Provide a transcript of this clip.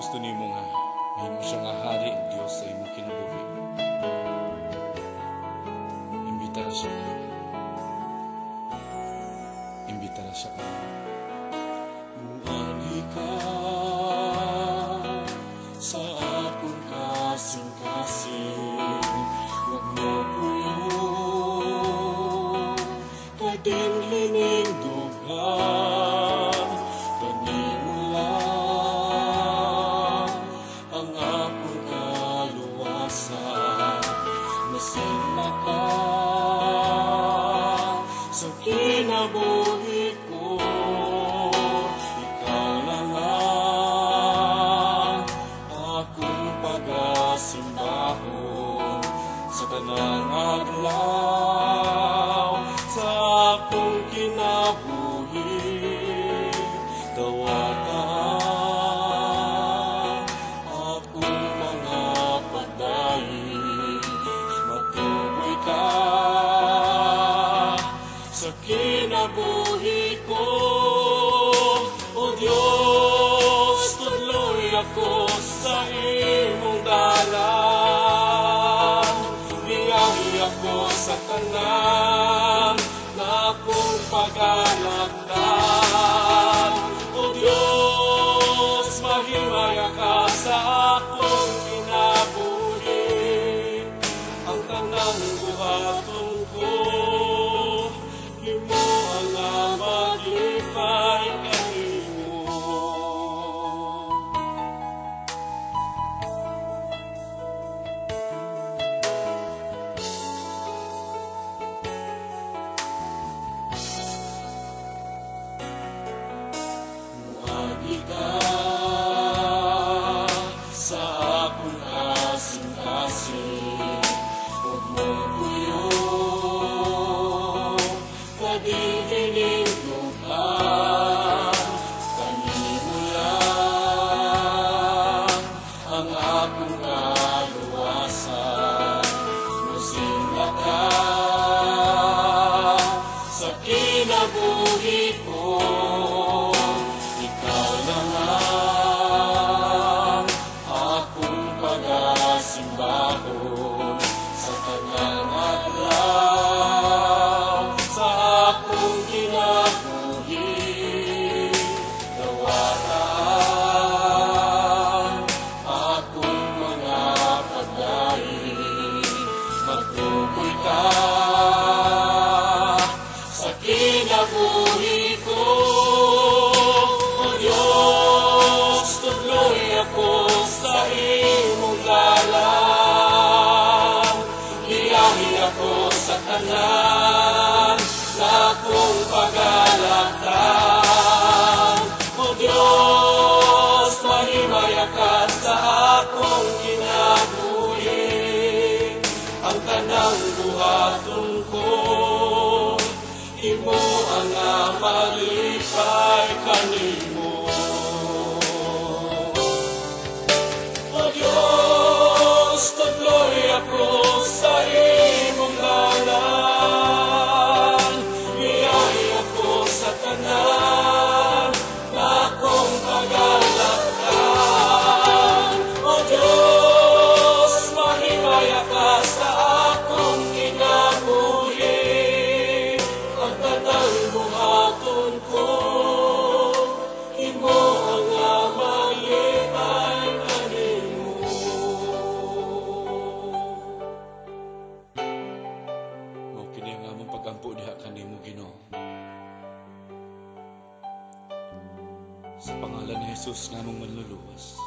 gusto nimo nga mahimo siya nga hari ug Dios sa imong kinabuhi. Imbita na siya. Imbita na siya. Muali ka sa akong kasing-kasing Huwag mo puyo Kading hiningdugan tanang adlaw sa kinabuhi. Dawatan akong mga matuboy ka sa ko. O Diyos tuloy ako sa imong sa tanan na akong pag-alagdan kinabuhi biyahe ako sa tanan na akong pag-alagdan pagampo diha kanimo Ginoo Sa pangalan ni Jesus nga among manluluwas